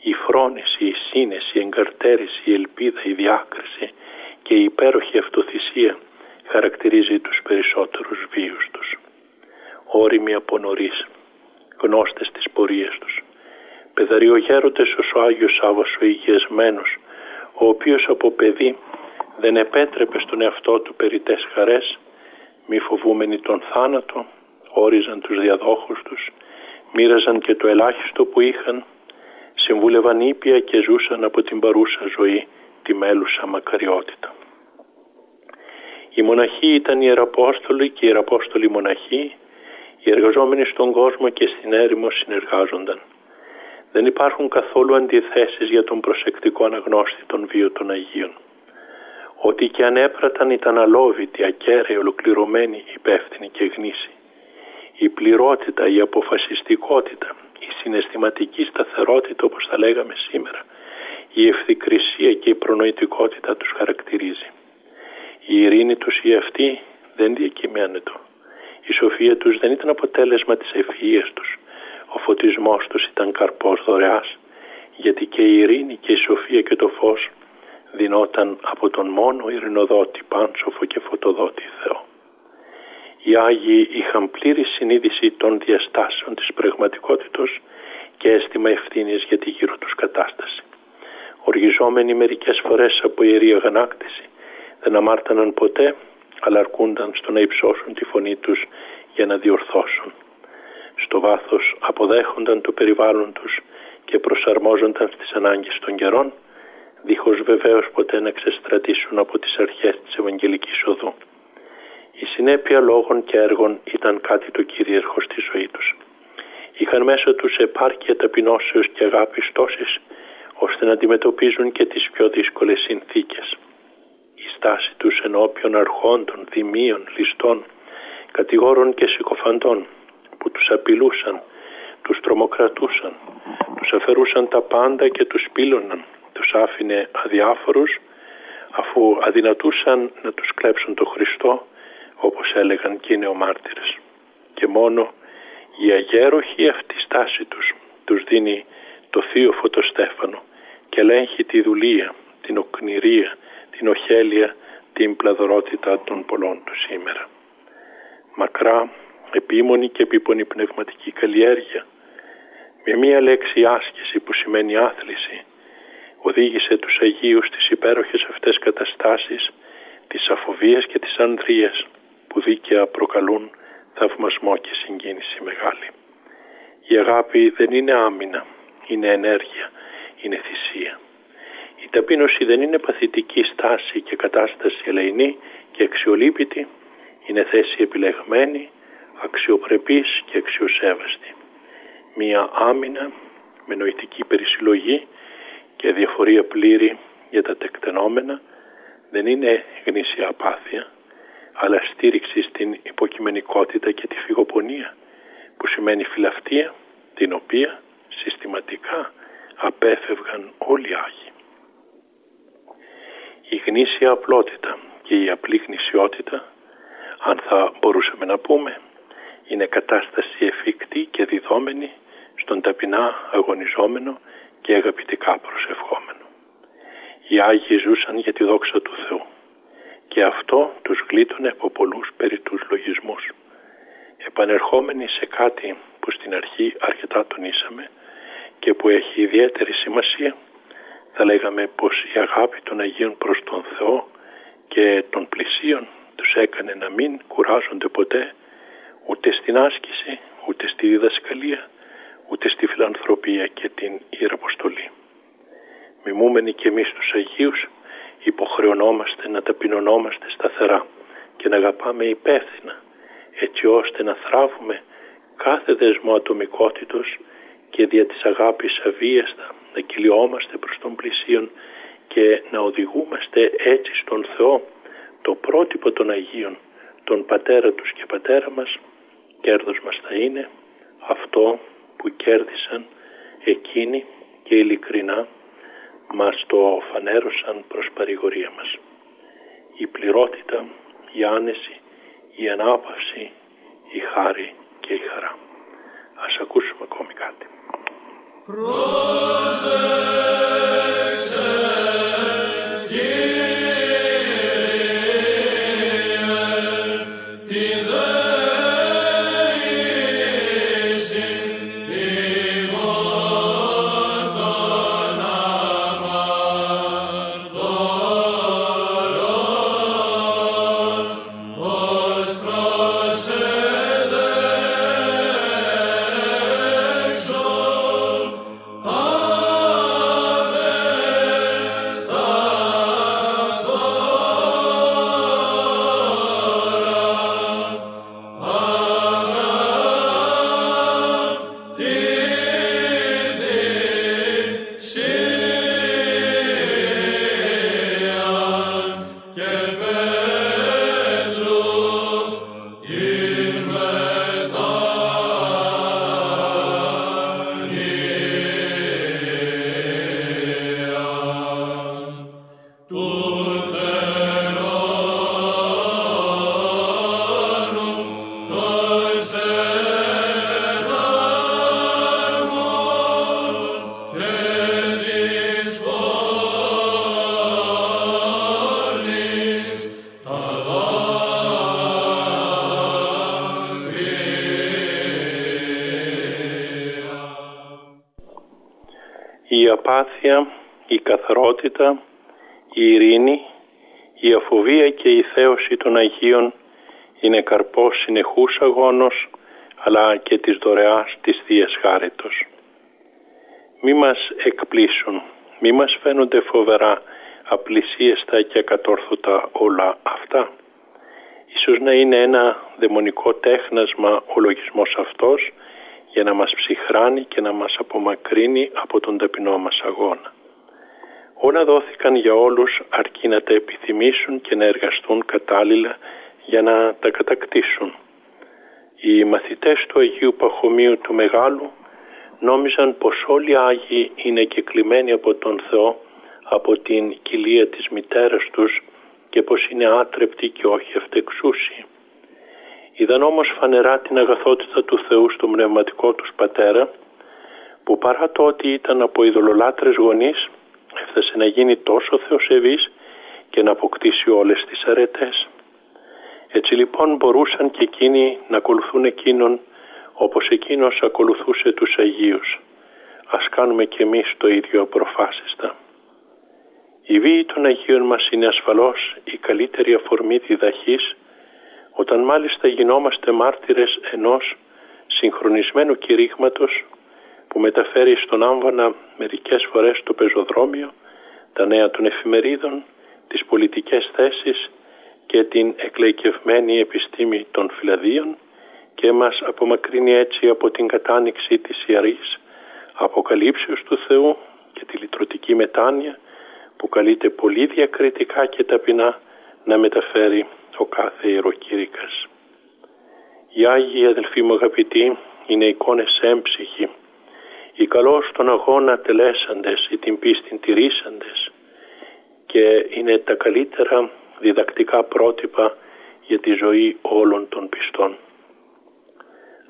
Η φρόνηση, η σύνεση, η εγκαρτέρηση, η ελπίδα, η διάκριση και η υπέροχη αυτοθυσία χαρακτηρίζει τους περισσότερους βίους τους. Όριμοι από νωρίς, γνώστες της πορείας τους. Πεδαριογέροντες ως ο Άγιος Σάββας ο υγιασμένος, ο οποίος από παιδί δεν επέτρεπε στον εαυτό του περιτές χαρές, μη φοβούμενοι τον θάνατο, όριζαν τους διαδόχους τους, μοίραζαν και το ελάχιστο που είχαν, συμβούλευαν ήπια και ζούσαν από την παρούσα ζωή τη μέλουσα μακαριότητα. Οι μοναχοί ήταν οι ιεραπόστολοι και οι ιεραπόστολοι μοναχοί, οι εργαζόμενοι στον κόσμο και στην έρημο συνεργάζονταν. Δεν υπάρχουν καθόλου αντιθέσεις για τον προσεκτικό αναγνώστη των βίων των Αγίων. Ό,τι και αν έπραταν ήταν αλόβητοι, ακέραιοι, ολοκληρωμένοι, υπεύθυνοι και γνήσιοι. Η πληρότητα, η αποφασιστικότητα, η συναισθηματική σταθερότητα όπως θα λέγαμε σήμερα, η ευθυκρισία και η προνοητικότητα τους χαρακτηρίζει. Η ειρήνη τους η αυτή δεν διακυμαίνεται. Η σοφία τους δεν ήταν αποτέλεσμα της ευφυΐας τους. Ο φωτισμός τους ήταν καρπός δωρεάς, γιατί και η ειρήνη και η σοφία και το φως δινόταν από τον μόνο ειρηνοδότη, πάνσοφο και φωτοδότη Θεό. Οι Άγιοι είχαν πλήρη συνείδηση των διαστάσεων της πραγματικότητος και αίσθημα ευθύνης για τη γύρω τους κατάσταση. Οργιζόμενοι μερικές φορές από ιερή αγανάκτηση, Δεν αμάρταναν ποτέ, αλλά αρκούνταν στο να υψώσουν τη φωνή τους για να διορθώσουν. Στο βάθος αποδέχονταν το περιβάλλον τους και προσαρμόζονταν στις ανάγκες των καιρών, δίχως βεβαίως ποτέ να ξεστρατήσουν από τις αρχές της Ευαγγελικής Οδού. Η συνέπεια λόγων και έργων ήταν κάτι το κυρίαρχο στη ζωή τους. Είχαν μέσα τους επάρκεια ταπεινώσεως και αγάπης τόσης, ώστε να αντιμετωπίζουν και τις πιο δύσκολες συνθήκες. Η στάση τους ενώπιον αρχόντων, δημίων, ληστών, κατηγόρων και συκοφαντών που τους απειλούσαν, τους τρομοκρατούσαν, τους αφαιρούσαν τα πάντα και τους πύλωναν, τους άφηνε αδιάφορους αφού αδυνατούσαν να τους κλέψουν το Χριστό όπως έλεγαν και οι νεομάρτυρες. Και μόνο η αγέροχη αυτή στάση τους τους δίνει το θείο φωτοστέφανο και ελέγχει τη δουλεία, την οκνηρία, την οχέλεια, την πλαδωρότητα των πολλών του σήμερα. Μακρά, επίμονη και επίπονη πνευματική καλλιέργεια, με μία λέξη άσκηση που σημαίνει άθληση, οδήγησε τους Αγίους στις υπέροχες αυτές καταστάσεις της αφοβίας και της ανδρείας που δίκαια προκαλούν θαυμασμό και συγκίνηση μεγάλη. Η αγάπη δεν είναι άμυνα, είναι ενέργεια, είναι θυσία. Η ταπείνωση δεν είναι παθητική στάση και κατάσταση ελεηνή και αξιολύπητη, είναι θέση επιλεγμένη, αξιοπρεπής και αξιοσέβαστη. Μία άμυνα με νοητική περισυλλογή και διαφορία πλήρη για τα τεκτενόμενα δεν είναι γνήσια απάθεια, αλλά στήριξη στην υποκειμενικότητα και τη φυγοπονία που σημαίνει φιλαυτία την οποία συστηματικά απέφευγαν όλοι οι Άγιοι. Η γνήσια απλότητα και η απλή γνησιότητα, αν θα μπορούσαμε να πούμε, είναι κατάσταση εφικτή και διδόμενη στον ταπεινά αγωνιζόμενο και αγαπητικά προσευχόμενο. Οι Άγιοι ζούσαν για τη δόξα του Θεού και αυτό τους γλίτωνε από πολλούς περί τους λογισμούς. Επανερχόμενοι σε κάτι που στην αρχή αρκετά τονίσαμε και που έχει ιδιαίτερη σημασία, θα λέγαμε πως η αγάπη των Αγίων προς τον Θεό και των πλησίων τους έκανε να μην κουράζονται ποτέ ούτε στην άσκηση, ούτε στη διδασκαλία, ούτε στη φιλανθρωπία και την Ιεραποστολή. Μιμούμενοι και εμείς τους Αγίους υποχρεωνόμαστε να ταπεινωνόμαστε σταθερά και να αγαπάμε υπεύθυνα έτσι ώστε να θράβουμε κάθε δεσμό ατομικότητος και δια της αγάπης αβίαστα να κυλιόμαστε προς τον πλησίον και να οδηγούμαστε έτσι στον Θεό το πρότυπο των Αγίων, τον Πατέρα τους και Πατέρα μας, κέρδος μας θα είναι αυτό που κέρδισαν εκείνοι και ειλικρινά μας το φανέρωσαν προς παρηγορία μας. Η πληρότητα, η άνεση, η ανάπαυση, η χάρη και η χαρά. Ας ακούσουμε ακόμη κάτι. Η και η θέωση των Αγίων είναι καρπός συνεχούς αγώνος αλλά και της δωρεάς της Θείας Χάριτος. Μη μας εκπλήσουν, μη μας φαίνονται φοβερά απλησίαστα και ακατόρθωτα όλα αυτά. Ίσως να είναι ένα δαιμονικό τέχνασμα ο λογισμός αυτός για να μας ψυχράνει και να μας απομακρύνει από τον ταπεινό μας αγώνα. Όλα δόθηκαν για όλους αρκεί να τα επιθυμήσουν και να εργαστούν κατάλληλα για να τα κατακτήσουν. Οι μαθητές του Αγίου Παχωμίου του Μεγάλου νόμιζαν πως όλοι οι Άγιοι είναι κεκλειμένοι από τον Θεό από την κοιλία της μητέρας τους και πως είναι άτρεπτοι και όχι αυτεξούσιοι. Είδαν όμως φανερά την αγαθότητα του Θεού στο πνευματικό τους πατέρα που παρά το ότι ήταν από ειδωλολάτρες γονείς έφτασε να γίνει τόσο θεοσεβής και να αποκτήσει όλες τις αρετές. Έτσι λοιπόν μπορούσαν και εκείνοι να ακολουθούν εκείνον όπως εκείνος ακολουθούσε τους Αγίους. Ας κάνουμε και εμείς το ίδιο προφάσιστα. Η βίη των Αγίων μας είναι ασφαλώς η καλύτερη αφορμή διδαχής όταν μάλιστα γινόμαστε μάρτυρες ενός συγχρονισμένου κηρύγματος που μεταφέρει στον άμβανα μερικές φορές το πεζοδρόμιο, τα νέα των εφημερίδων, τις πολιτικές θέσεις και την εκλαϊκευμένη επιστήμη των φυλαδίων και μας απομακρύνει έτσι από την κατάνοιξη της ιερής αποκαλύψεως του Θεού και τη λυτρωτική μετάνοια που καλείται πολύ διακριτικά και ταπεινά να μεταφέρει ο κάθε ιεροκήρυκας. Οι Άγιοι αδελφοί μου αγαπητοί είναι εικόνες έμψυχοι, οι καλώς στον αγώνα τελέσαντες ή την πίστη τηρήσαντες και είναι τα καλύτερα διδακτικά πρότυπα για τη ζωή όλων των πιστών.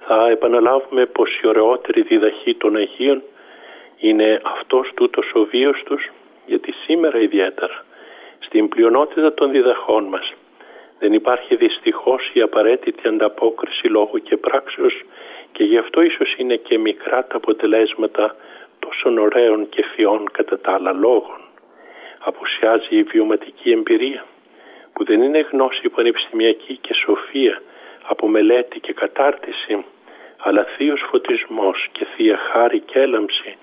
Θα επαναλάβουμε πως η ωραιότερη διδαχή των Αγίων είναι αυτός τούτος ο βίος τους γιατί σήμερα ιδιαίτερα στην πλειονότητα των διδαχών μας δεν υπάρχει δυστυχώς η απαραίτητη ανταπόκριση λόγου και πράξεως και γι' αυτό ίσως είναι και μικρά τα αποτελέσματα τόσων ωραίων και φιών κατά τα άλλα λόγων. Αποσιάζει η βιωματική εμπειρία που δεν είναι γνώση πανεπιστημιακή και σοφία από μελέτη και κατάρτιση αλλά θείος φωτισμός και θεία χάρη και έλαμψη,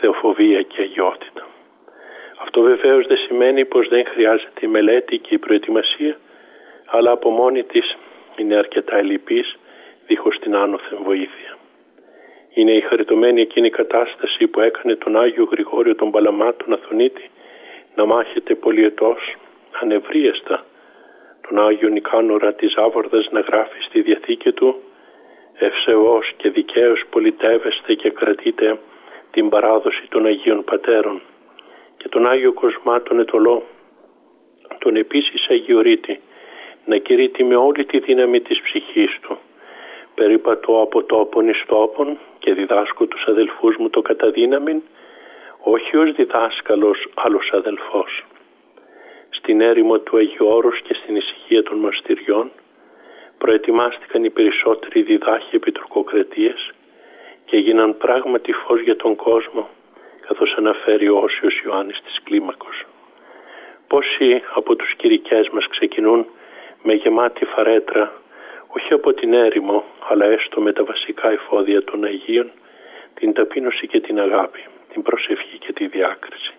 θεοφοβία και αγιότητα. Αυτό βεβαίως δεν σημαίνει πως δεν χρειάζεται η μελέτη και η προετοιμασία αλλά από μόνη της είναι αρκετά ελλειπής δίχως την άνωθεν βοήθεια. Είναι η χαριτωμένη εκείνη κατάσταση που έκανε τον Άγιο Γρηγόριο τον Παλαμάτων Αθωνίτη να μάχεται πολυετός ανεβρίαστα τον Άγιο Νικάνορα της Άβορδας να γράφει στη Διαθήκη του «Ευσεβώς και δικαίως πολιτεύεστε και κρατείτε την παράδοση των Αγίων Πατέρων» και τον Άγιο Κοσμά τον Ετωλό, τον επίσης Αγιορείτη, να κηρύττει με όλη τη δύναμη της ψυχής του. Περίπατω από τόπον εις τόπον και διδάσκω τους αδελφούς μου το καταδύναμιν, όχι ως διδάσκαλος άλλος αδελφός. Στην έρημο του Αγίου Όρους και στην ησυχία των μαστηριών προετοιμάστηκαν οι περισσότεροι διδάχοι επί τουρκοκρατίες και έγιναν πράγματι φως για τον κόσμο καθώς αναφέρει ο Όσιος Ιωάννης της Κλίμακος. Πόσοι από τους κηρικές μας ξεκινούν με γεμάτη φαρέτρα, όχι από την έρημο, αλλά έστω με τα βασικά εφόδια των Αγίων, την ταπείνωση και την αγάπη, την προσευχή και τη διάκριση.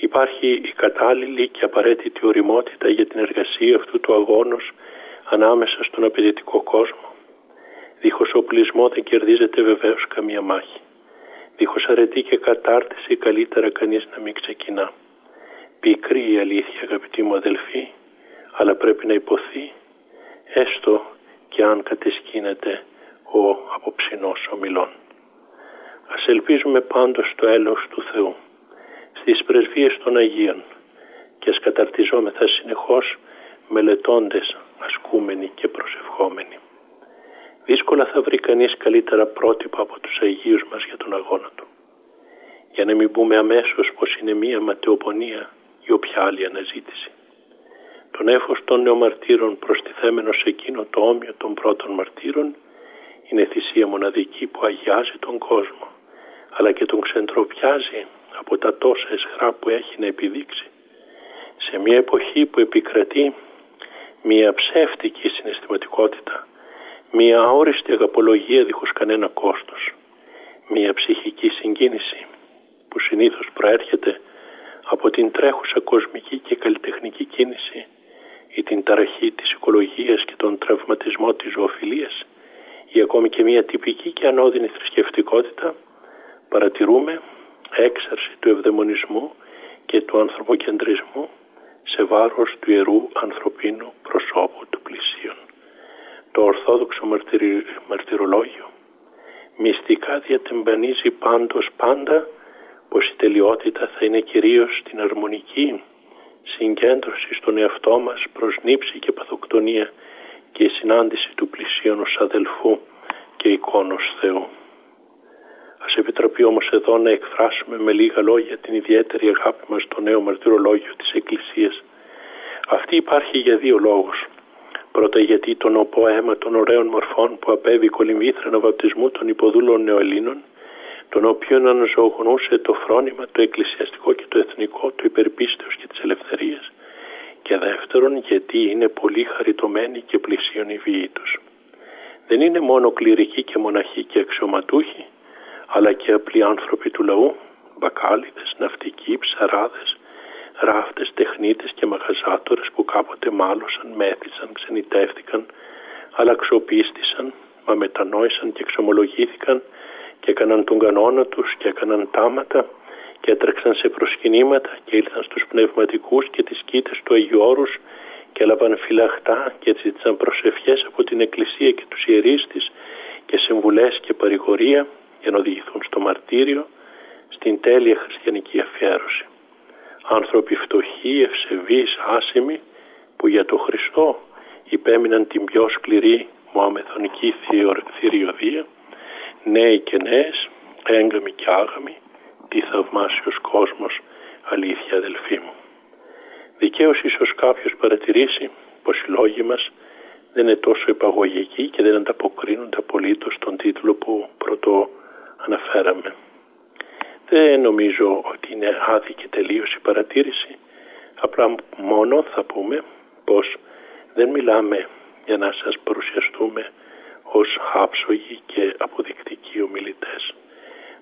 Υπάρχει η κατάλληλη και απαραίτητη οριμότητα για την εργασία αυτού του αγώνος ανάμεσα στον απαιτητικό κόσμο. Δίχως οπλισμό δεν κερδίζεται βεβαίως καμία μάχη. Δίχως αρετή και κατάρτιση καλύτερα κανείς να μην ξεκινά. Πικρή η αλήθεια αγαπητοί μου αδελφοί, αλλά πρέπει να υποθεί έστω και αν κατεσκήνεται ο απόψινός ομιλών. Ας ελπίζουμε πάντως το έλεος του Θεού στις πρεσβείες των Αγίων και ας καταρτιζόμεθα συνεχώς μελετώντες, ασκούμενοι και προσευχόμενοι. Δύσκολα θα βρει κανείς καλύτερα πρότυπα από τους Αγίους μας για τον αγώνα του. Για να μην πούμε αμέσως πως είναι μία ματαιοπονία ή όποια άλλη αναζήτηση. Το νέφος των νεομαρτύρων προστιθέμενο σε εκείνο το όμοιο των πρώτων μαρτύρων είναι θυσία μοναδική που αγιάζει τον κόσμο αλλά και τον ξεντροπιάζει από τα τόσα εσχρά που έχει να επιδείξει. σε μια εποχή που επικρατεί μια ψεύτικη συναισθηματικότητα, μια αόριστη αγαπολογία δίχως κανένα κόστος, μια ψυχική συγκίνηση που συνήθως προέρχεται από την τρέχουσα κοσμική και καλλιτεχνική κίνηση ή την ταραχή της οικολογίας και τον τραυματισμό της ζωοφιλίας ή ακόμη και μια τυπική και ανώδυνη θρησκευτικότητα παρατηρούμε έξαρση του ευδαιμονισμού και του ανθρωποκεντρισμού σε βάρος του ιερού ανθρωπίνου προσώπου του πλησίον. Το ορθόδοξο μαρτυρολόγιο μυστικά διατεμπανίζει πάντως πάντα πως η τελειότητα θα είναι κυρίως την αρμονική συγκέντρωσης στον εαυτό μας προς νύψη και παθοκτονία και η συνάντηση του πλησίον ως αδελφού και εικόνος Θεού. Ας επιτραπεί όμως εδώ να εκφράσουμε με λίγα λόγια την ιδιαίτερη αγάπη μας στο νέο μαρτυρολόγιο της Εκκλησίας. Αυτή υπάρχει για δύο λόγους. Πρώτα γιατί τον οπό αίμα των ωραίων μορφών που απέβει κολυμβήθρενα βαπτισμού των υποδούλων νεοελλήνων, τον οποίον αναζωογνούσε το φρόνημα το εκκλησιαστικό και το εθνικό του υπερπίστεως και της ελευθερίας και δεύτερον γιατί είναι πολύ χαριτωμένοι και πλησίων οι βίοι τους. Δεν είναι μόνο κληρικοί και μοναχοί και αξιωματούχοι, αλλά και απλοί άνθρωποι του λαού, μπακάλιδες, ναυτικοί, ψαράδες, ράφτες, τεχνίτες και μαγαζάτορες που κάποτε μάλωσαν, μέθησαν, ξενιτεύτηκαν, αλλά αξιοποιήστησαν, μα μετανόησαν και εξομολογήθηκαν και έκαναν τον κανόνα τους και έκαναν τάματα και έτρεξαν σε προσκυνήματα και ήλθαν στους πνευματικούς και τις κήτες του Αγίου Όρους και έλαβαν φυλαχτά και ζήτησαν προσευχές από την Εκκλησία και τους ιερείς της και συμβουλές και παρηγορία για να οδηγηθούν στο μαρτύριο στην τέλεια χριστιανική αφιέρωση. Άνθρωποι φτωχοί, ευσεβείς, άσημοι που για το Χριστό υπέμειναν την πιο σκληρή μοαμεθονική θηριωδία, νέοι και νέες, έγκαμοι και άγαμοι, τι θαυμάσιος κόσμος, αλήθεια αδελφοί μου. Δικαίως ίσως κάποιος παρατηρήσει πως οι λόγοι μας δεν είναι τόσο υπαγωγικοί και δεν ανταποκρίνονται απολύτως στον τίτλο που πρωτό αναφέραμε. Δεν νομίζω ότι είναι άδικη τελείως η παρατήρηση. Απλά μόνο θα πούμε πως δεν μιλάμε για να σας παρουσιαστούμε ως άψογοι και αποδεικτικοί ομιλητές.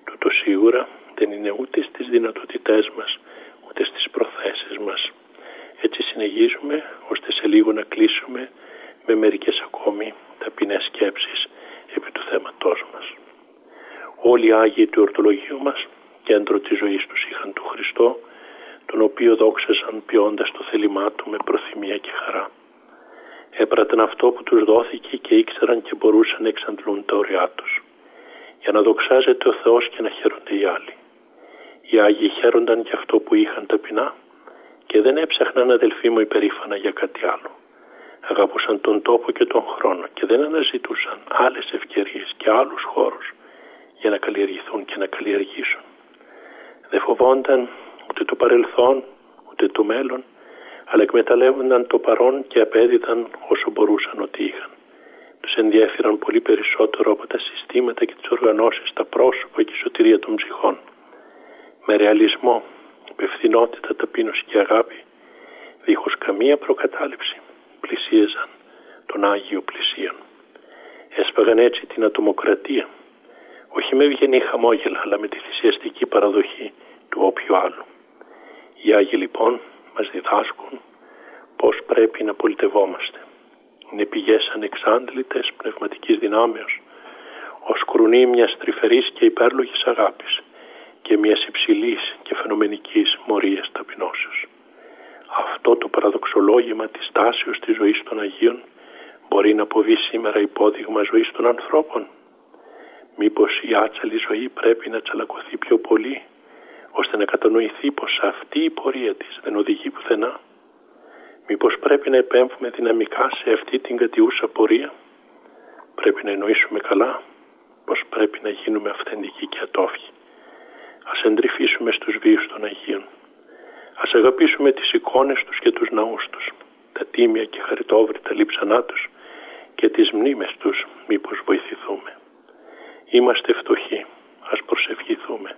Τούτο σίγουρα δεν είναι ούτε στις δυνατότητές μας, ούτε στις προθέσεις μας. Έτσι συνεχίζουμε ώστε σε λίγο να κλείσουμε με μερικές ακόμη ταπεινές σκέψεις επί του θέματός μας. Όλοι οι Άγιοι του Ορτολογίου μας κέντρο της ζωής τους είχαν του Χριστό, τον οποίο δόξασαν ποιώντας το θέλημά του με προθυμία και χαρά. Έπραταν αυτό που τους δόθηκε και ήξεραν και μπορούσαν να εξαντλούν τα ωριά τους, για να δοξάζεται ο Θεός και να χαίρονται οι άλλοι. Οι Άγιοι χαίρονταν για αυτό που είχαν ταπεινά και δεν έψαχναν αδελφοί μου υπερήφανα για κάτι άλλο. Αγαπούσαν τον τόπο και τον χρόνο και δεν αναζητούσαν άλλες ευκαιρίες και άλλους χώρους για να καλλιεργηθούν και να καλλιεργήσουν. Δεν φοβόνταν ούτε το παρελθόν ούτε το μέλλον αλλά εκμεταλλεύονταν το παρόν και απέδιδαν όσο μπορούσαν ότι είχαν. Τους ενδιέφεραν πολύ περισσότερο από τα συστήματα και τις οργανώσεις, τα πρόσωπα και η σωτηρία των ψυχών. Με ρεαλισμό, υπευθυνότητα, ταπείνωση και αγάπη, δίχως καμία προκατάληψη, πλησίαζαν τον Άγιο πλησίον. Έσπαγαν έτσι την ατομοκρατία, όχι με ευγενή χαμόγελα, αλλά με τη θυσιαστική παραδοχή του όποιου άλλου. Οι Άγιοι λοιπόν μας διδάσκουν πώς πρέπει να πολιτευόμαστε. Είναι πηγές ανεξάντλητες πνευματικής δυνάμεως, ως κρουνή μιας τρυφερής και υπέρλογης αγάπης και μιας υψηλής και φαινομενικής μορίας ταπεινώσεως. Αυτό το παραδοξολόγημα της τάσεως της ζωής των Αγίων μπορεί να αποβεί σήμερα υπόδειγμα ζωής των ανθρώπων. Μήπως η άτσαλη ζωή πρέπει να τσαλακωθεί πιο πολύ ώστε να κατανοηθεί πως αυτή η πορεία της δεν οδηγεί πουθενά. Μήπως πρέπει να επέμβουμε δυναμικά σε αυτή την κατιούσα πορεία; Πρέπει να εννοήσουμε καλά πως πρέπει να γίνουμε αυθεντικοί και ατόφοι. Ας εντρυφήσουμε στους βίους των Αγίων. Ας αγαπήσουμε τις εικόνες τους και τους ναούς τους, τα τίμια και χαριτόβρητα λείψανά τους και τις μνήμες τους μήπως βοηθηθούμε. Είμαστε φτωχοί, ας προσευχηθούμε.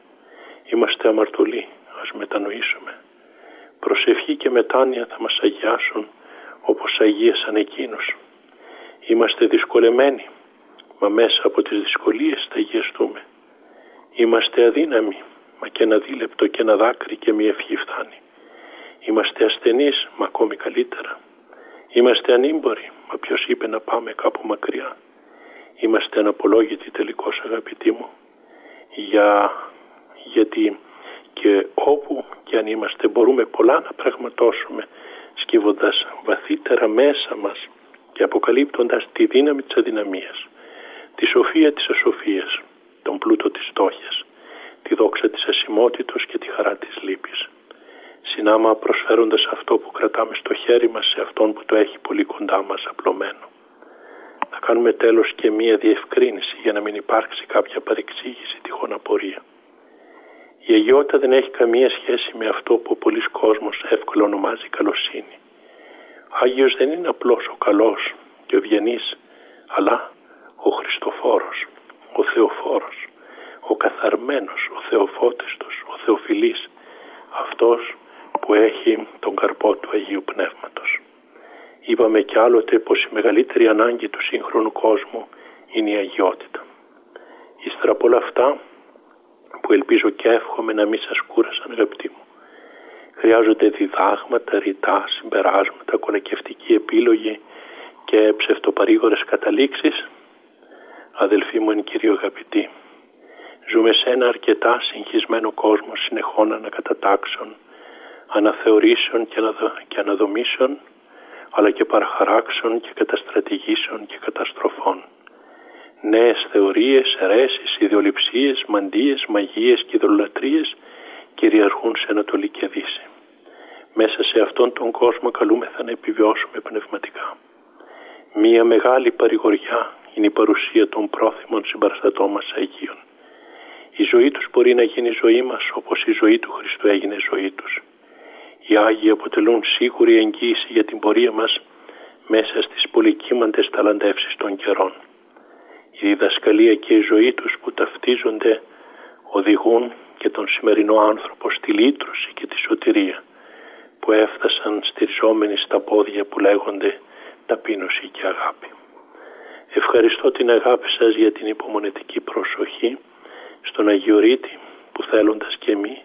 Είμαστε αμαρτωλοί, ας μετανοήσουμε. Προσευχή και μετάνοια χρόνια θα μας αγιάσουν όπως αγίασαν εκείνους. Είμαστε δυσκολεμένοι, μα μέσα από τις δυσκολίες θα αγιαστούμε. Είμαστε αδύναμοι, μα και ένα δίλεπτο και ένα δάκρυ και μία ευχή φτάνει. Είμαστε ασθενείς, μα ακόμη καλύτερα. Είμαστε ανήμποροι, μα ποιος είπε να πάμε κάπου μακριά. Είμαστε αναπολόγητοι τελικώς αγαπητοί μου, για, γιατί και όπου και αν είμαστε μπορούμε πολλά να πραγματώσουμε σκύβοντας βαθύτερα μέσα μας και αποκαλύπτοντας τη δύναμη της αδυναμίας, τη σοφία της ασοφίας, τον πλούτο της στόχιας, τη δόξα της ασημότητος και τη χαρά της λύπης. Συνάμα προσφέροντας αυτό που κρατάμε στο χέρι μας σε αυτόν που το έχει πολύ κοντά μας απλωμένο. Θα κάνουμε τέλος και μία διευκρίνηση για να μην υπάρξει κάποια παρεξήγηση τυχόν απορία. Η αγιότητα δεν έχει καμία σχέση με αυτό που ο πολλής κόσμος εύκολα ονομάζει καλοσύνη. Άγιος δεν είναι απλώς ο καλός και ο ευγενής, αλλά ο Χριστοφόρος, ο Θεοφόρος, ο καθαρμένος, ο Θεοφώτιστος, ο Θεοφιλής, αυτός που έχει τον καρπό του Αγίου Πνεύματος. Είπαμε κι άλλοτε πως η μεγαλύτερη ανάγκη του σύγχρονου κόσμου είναι η αγιότητα. Ύστερα από όλα αυτά που ελπίζω και εύχομαι να μην σας κούρασαν αγαπητοί μου. Χρειάζονται διδάγματα, ρητά, συμπεράσματα, κολακευτική επίλογη και ψευτοπαρήγορες καταλήξεις. Αδελφοί μου εν Κύριο αγαπητοί, ζούμε σε ένα αρκετά συγχυσμένο κόσμο συνεχών ανακατατάξεων, αναθεωρήσεων και, αναδο... και αναδομήσεων, αλλά και παραχαράξεων και καταστρατηγήσεων και καταστροφών νέες θεωρίες, αιρέσεις, ιδεολειψίες, μαντίες, μαγείες και ιδωλολατρίες κυριαρχούν σε Ανατολή και Δύση. Μέσα σε αυτόν τον κόσμο καλούμεθα να επιβιώσουμε πνευματικά. Μία μεγάλη παρηγοριά είναι η παρουσία των πρόθυμων συμπαραστατών μας Αγίων. Η ζωή τους μπορεί να γίνει ζωή μας όπως η ζωή του Χριστού έγινε ζωή τους. Οι Άγιοι αποτελούν σίγουρη εγγύηση για την πορεία μας μέσα στις πολυκύμαντες ταλαντεύσεις των καιρών. Η διδασκαλία και η ζωή τους που ταυτίζονται οδηγούν και τον σημερινό άνθρωπο στη λύτρωση και τη σωτηρία που έφτασαν στηριζόμενοι στα πόδια που λέγονται ταπείνωση και αγάπη. Ευχαριστώ την αγάπη σας για την υπομονετική προσοχή στον Αγιορείτη που θέλοντας και μη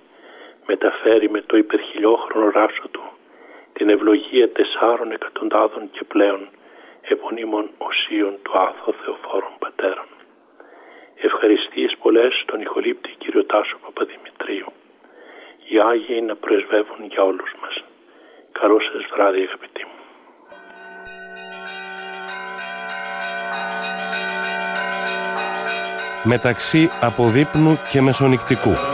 μεταφέρει με το υπερχιλιόχρονο ράσο του την ευλογία τεσσάρων εκατοντάδων και πλέον επωνύμων οσίων του άθω Θεοφόρων Πατέρων. Ευχαριστίες πολλές στον ηχολήπτη κύριο Τάσο Παπαδημητρίου. Οι Άγιοι να πρεσβεύουν για όλους μας. Καλό σας βράδυ αγαπητοί μου. Μεταξύ αποδείπνου και μεσονικτικού.